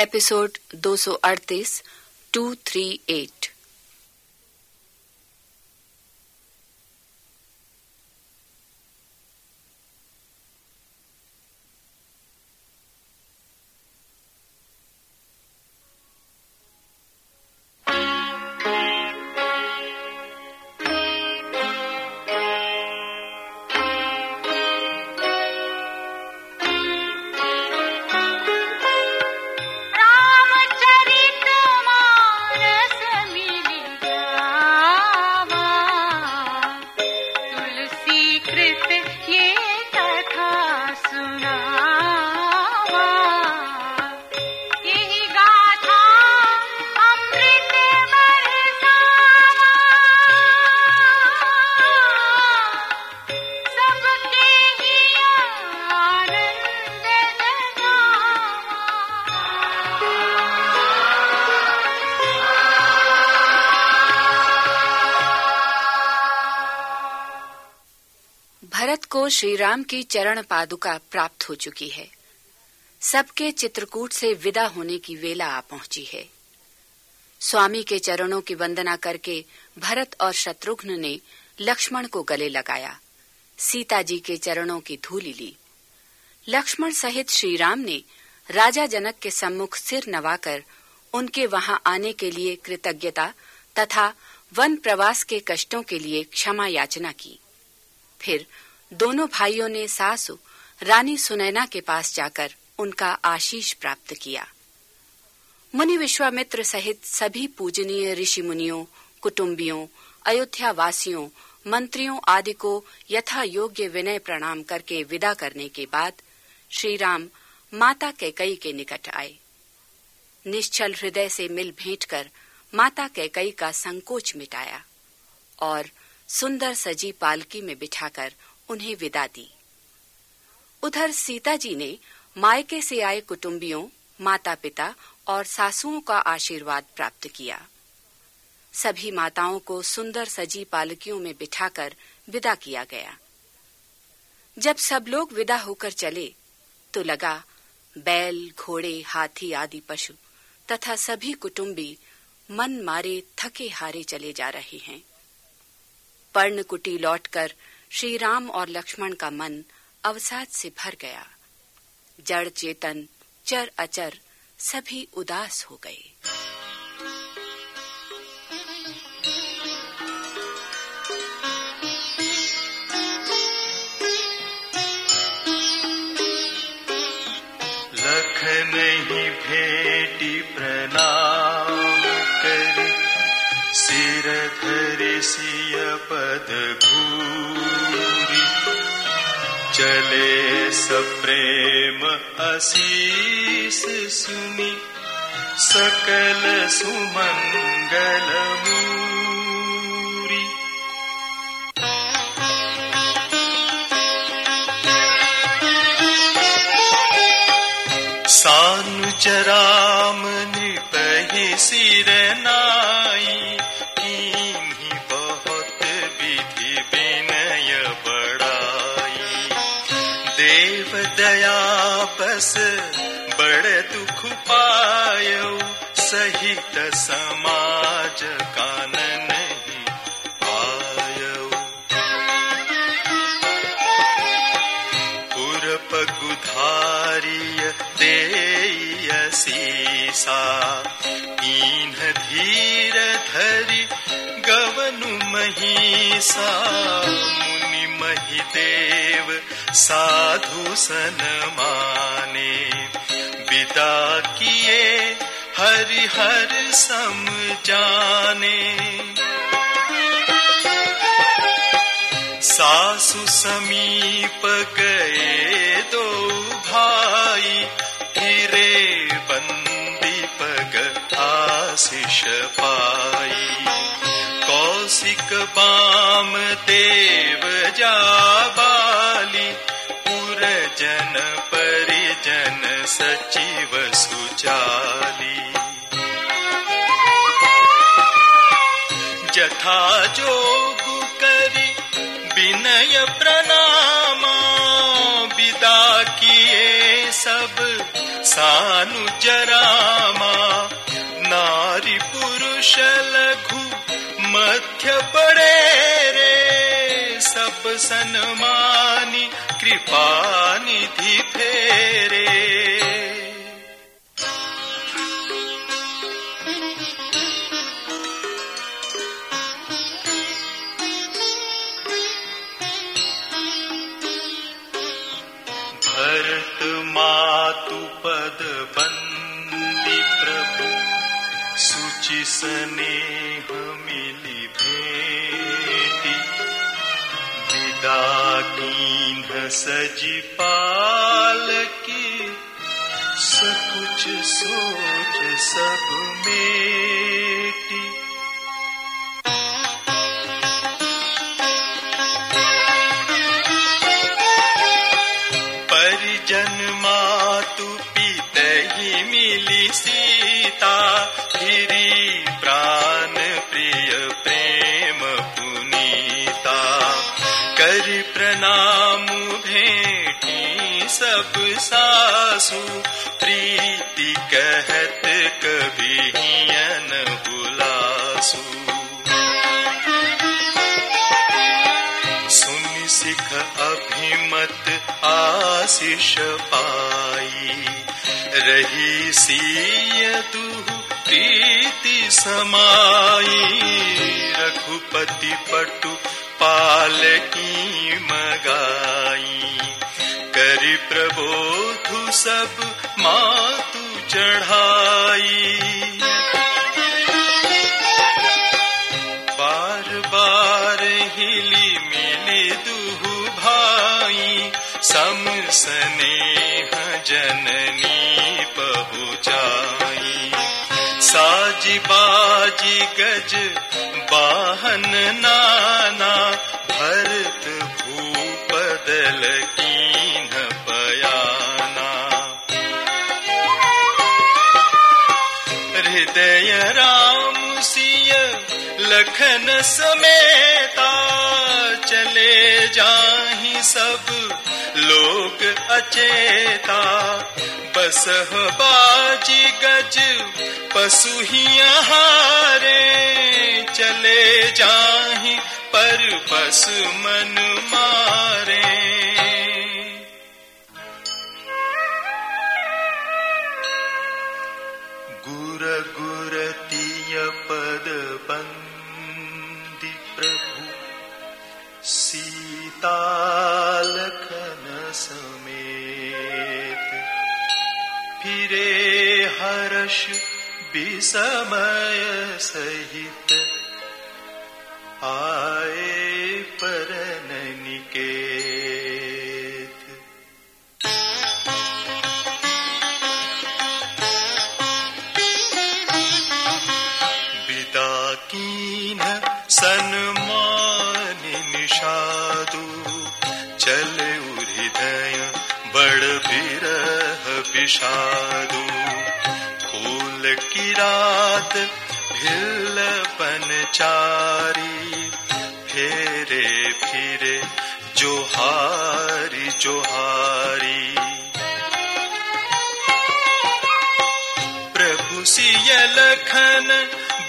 Episode 238 238 Shri Ram की चरण पादुका प्राप्त हो चुकी है। सबके चित्रकूट से विदा होने की वेला आ पहुँची है। स्वामी के चरणों की वंदना करके भरत और शत्रुघ्न ने लक्ष्मण को गले लगाया। सीता जी के चरणों की धूली ली। लक्ष्मण सहित श्री राम ने राजा जनक के सम्मुख सिर नवाकर उनके वहाँ आने के लिए कृतज्ञता तथा वन प्रवास के कष्टों के लिए क्षमा याचना की। फिर दोनों भाइयों ने सासु, रानी सुनैना के पास जाकर उनका आशीष प्राप्त किया। मुनि विश्वामित्र सहित सभी पूजनीय ऋषि मुनियों कुटुंबियों अयोध्या वासियों मंत्रियों आदि को यथा योग्य विनय प्रणाम करके विदा करने के बाद श्री राम माता कैकई के निकट आए। निश्चल हृदय से मिल भेंट कर माता कैकई का संकोच मिटाया और सुंदर सजी पालकी में बिठाकर उन्हें विदा दी। उधर सीता जी ने मायके से आए कुटुंबियों माता पिता और सासुओं का आशीर्वाद प्राप्त किया। सभी माताओं को सुंदर सजी पालकियों में बिठाकर विदा किया गया। जब सब लोग विदा होकर चले तो लगा, बैल, घोड़े, हाथी आदि पशु तथा सभी कुटुंबी मन मारे थके हारे चले जा रहे हैं। पर्णकुटी लौटकर श्री राम और लक्ष्मण का मन अवसाद से भर गया। जड़ चेतन, चर अचर सभी उदास हो गए। लख नहीं भेटी प्रणाम। सिर धरि सिय पद घूरी चले सप्रेम असीस सुनी सकल मूरी सानुचराम निपहि सिर बस, बड़ दुख पायो सहित समाज कानन नहीं आयो पुरपगुधारिय देय सीसा ईन धीर धरि गवनु महिषा मुनि महि देव साधु सन माने विदा किए हरि हर सम जाने सासु समीप गए दो भाई, फिरे बंदी पग आशीष पाई। कौशिक बाम देव जाबाली पुर जन परिजन सचिव सुचाली। जथा जोग करी विनय प्रणामा, विदा किए सब सानु जरामा नारी पुरुष लघु मध्य पड़े रे सब सन्मानी कृपा निधि फेरे। स्नेह मिली भेटी विदा कीन्ह सजी सकुच सोच सब मेटी परिजन मातु पित ही मिली सीता सब सासु, प्रीति कहत कभी हियन बुलासु। सुनि सिख अभिमत आशीष पाई। रही सीय दुह प्रीति समाई। रघुपति पटु पाल की मगाई। करि प्रबोधु सब मातु चढ़ाई। बार बार हिली मिली दुहु भाई सम स्नेह जननी पहुँचाई साजी बाजी गज बाहन नाना भरत भूपदल पयाना हृदय राम सिय लखन समेता चले जाहि सब लोग अचेता। बसह बाजी गज, पशु ही हारे चले जाहि पर बस मन हर्ष विसमय सहित आए परन निकेत। विदा कीन सन्मान निषादु, चले हृदय बड़ बिरह विषादु। फूल की रात भिल चारी फेरे फिरे जोहारी जोहारी। प्रभु सिय लखन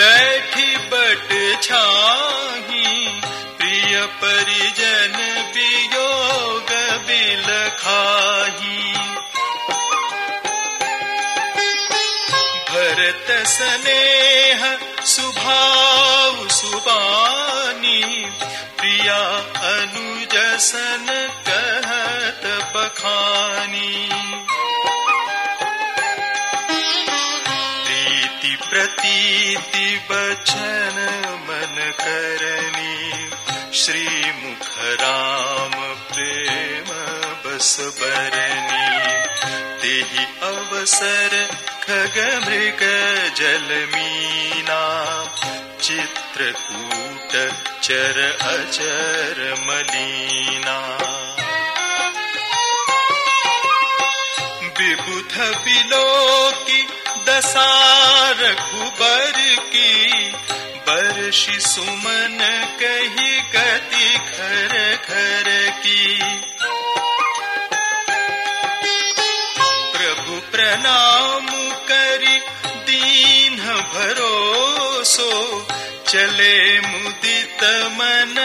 बैठी बट छाही, प्रिय परिजन वियोग स्नेह, सुभाव, सुबानी, प्रिया अनुजसन कहत बखानी। प्रीति प्रतीति बचन मन करनी श्री मुख राम प्रेम बस बरनी। तेहि अवसर खग मृग जल मीना चित्रकूट, चर अचर मलीना विबुध बिलोकी दसार खुबर की। बरषि सुमन कही गति खर खर की। चले मुदित मन